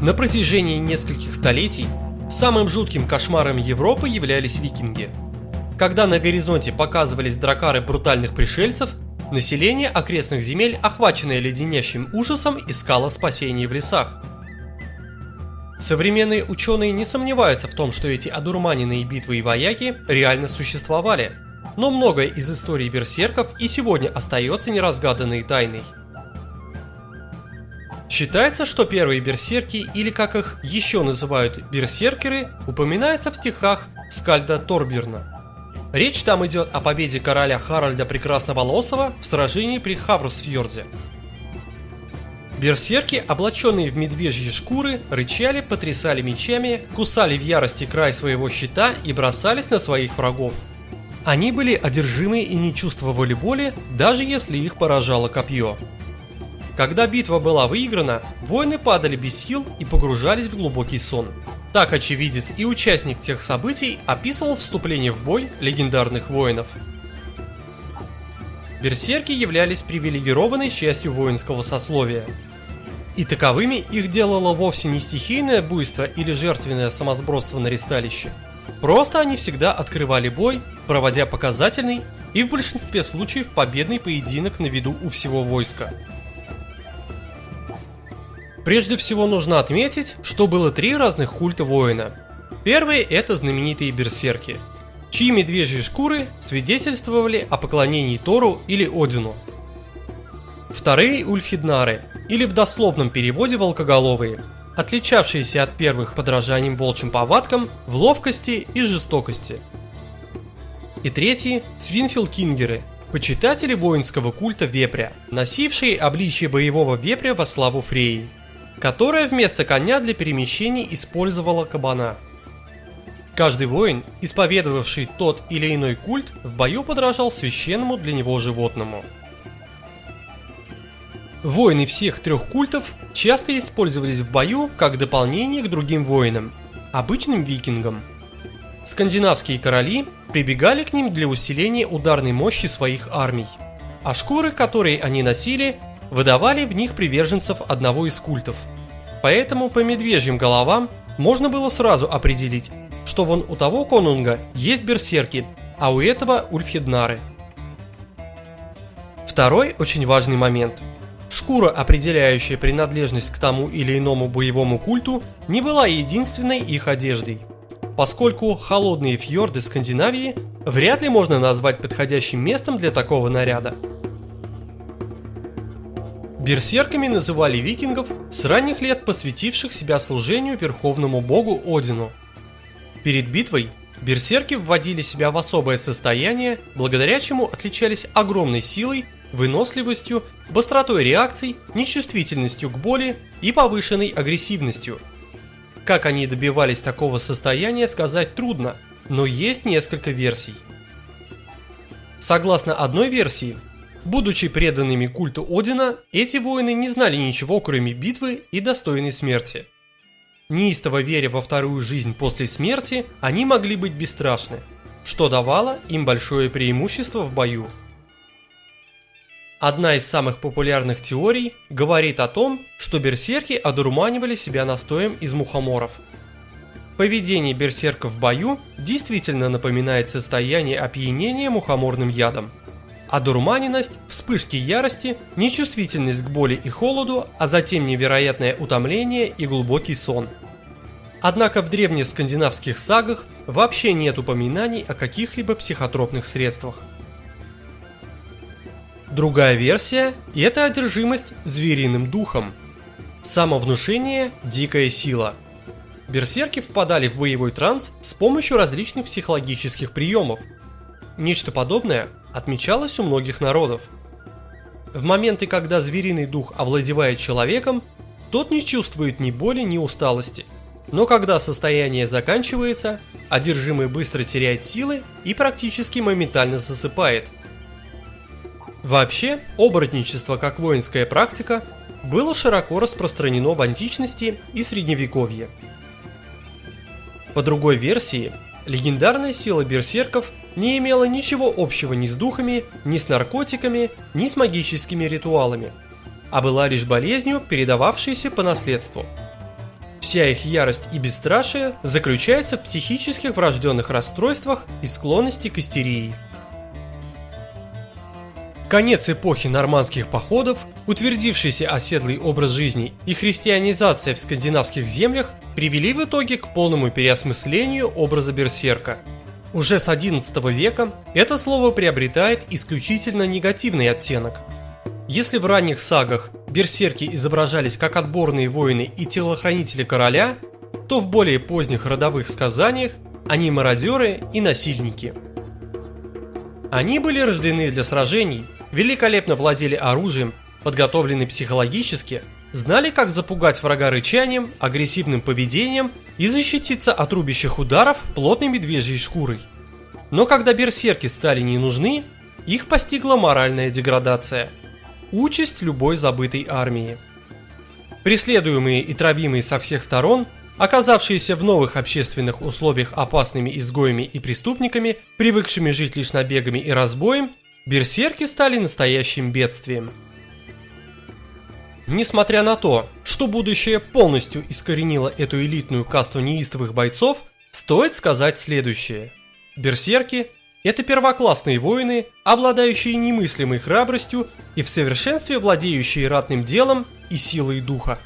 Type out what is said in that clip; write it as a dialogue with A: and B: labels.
A: На протяжении нескольких столетий самым жутким кошмаром Европы являлись викинги. Когда на горизонте показывались дракары брутальных пришельцев, население окрестных земель, охваченное леденящим ужасом, искало спасение в лесах. Современные ученые не сомневаются в том, что эти одурманенные битвы и вояки реально существовали, но многое из истории берсерков и сегодня остается неразгаданной тайной. Считается, что первые берсерки, или как их еще называют берсеркеры, упоминаются в стихах Скальда Торберна. Речь там идет о победе короля Харальда Прекрасноволосого в сражении при Хаврсфьорде. Берсерки, облаченные в медвежьи шкуры, рычали, потрясали мечами, кусали в ярости край своего щита и бросались на своих врагов. Они были одержимы и не чувствовали боли, даже если их поражало копье. Когда битва была выиграна, воины падали без сил и погружались в глубокий сон. Так очевидец и участник тех событий описывал вступление в бой легендарных воинов. Берсерки являлись привилегированной частью воинского сословия. И таковыми их делало вовсе не стихийное буйство или жертвенное самосбродство на ресталище. Просто они всегда открывали бой, проводя показательный и в большинстве случаев победный поединок на виду у всего войска. Прежде всего нужно отметить, что было три разных культа воина. Первый – это знаменитые берсерки, чьи медвежьи шкуры свидетельствовали о поклонении Тору или Одину. Вторые – ульфиднары, или в дословном переводе волкоголовые, отличавшиеся от первых подражанием волчьим повадкам в ловкости и жестокости. И третьи – свинфилкингеры, почитатели воинского культа вепря, носившие обличие боевого вепря во славу Фреи – которая вместо коня для перемещений использовала кабана. Каждый воин, исповедовавший тот или иной культ, в бою подражал священному для него животному. Воины всех трех культов часто использовались в бою как дополнение к другим воинам, обычным викингам. Скандинавские короли прибегали к ним для усиления ударной мощи своих армий, а шкуры, которые они носили, выдавали в них приверженцев одного из культов. Поэтому по медвежьим головам можно было сразу определить, что вон у того конунга есть берсерки, а у этого ульфхеднары. Второй очень важный момент. Шкура, определяющая принадлежность к тому или иному боевому культу, не была единственной их одеждой. Поскольку холодные фьорды Скандинавии вряд ли можно назвать подходящим местом для такого наряда. Берсерками называли викингов с ранних лет посвятивших себя служению верховному богу Одину. Перед битвой берсерки вводили себя в особое состояние, благодаря чему отличались огромной силой, выносливостью, быстротой реакций, нечувствительностью к боли и повышенной агрессивностью. Как они добивались такого состояния, сказать трудно, но есть несколько версий. Согласно одной версии, Будучи преданными культу Одина, эти воины не знали ничего, кроме битвы и достойной смерти. Неистово веря во вторую жизнь после смерти, они могли быть бесстрашны, что давало им большое преимущество в бою. Одна из самых популярных теорий говорит о том, что берсерки одурманивали себя настоем из мухоморов. Поведение берсерков в бою действительно напоминает состояние опьянения мухоморным ядом – Одурманенность, вспышки ярости, нечувствительность к боли и холоду, а затем невероятное утомление и глубокий сон. Однако в древних скандинавских сагах вообще нет упоминаний о каких-либо психотропных средствах. Другая версия – это одержимость звериным духом. Самовнушение – дикая сила. Берсерки впадали в боевой транс с помощью различных психологических приемов. Нечто подобное отмечалось у многих народов. В моменты, когда звериный дух овладевает человеком, тот не чувствует ни боли, ни усталости. Но когда состояние заканчивается, одержимый быстро теряет силы и практически моментально засыпает. Вообще, оборотничество как воинская практика было широко распространено в античности и средневековье. По другой версии, легендарная сила берсерков не имела ничего общего ни с духами, ни с наркотиками, ни с магическими ритуалами, а была лишь болезнью, передававшейся по наследству. Вся их ярость и бесстрашие заключается в психических врожденных расстройствах и склонности к истерии. Конец эпохи нормандских походов, утвердившийся оседлый образ жизни и христианизация в скандинавских землях привели в итоге к полному переосмыслению образа берсерка. Уже с XI века это слово приобретает исключительно негативный оттенок. Если в ранних сагах берсерки изображались как отборные воины и телохранители короля, то в более поздних родовых сказаниях они мародеры и насильники. Они были рождены для сражений, великолепно владели оружием, подготовлены психологически, знали, как запугать врага рычанием, агрессивным поведением и защититься от рубящих ударов плотной медвежьей шкурой. Но когда берсерки стали не нужны, их постигла моральная деградация. Участь любой забытой армии. Преследуемые и травимые со всех сторон, оказавшиеся в новых общественных условиях опасными изгоями и преступниками, привыкшими жить лишь набегами и разбоем, берсерки стали настоящим бедствием. Несмотря на то, что будущее полностью искоренило эту элитную касту неистовых бойцов, стоит сказать следующее. Берсерки – это первоклассные воины, обладающие немыслимой храбростью и в совершенстве владеющие ратным делом и силой духа.